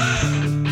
Ah!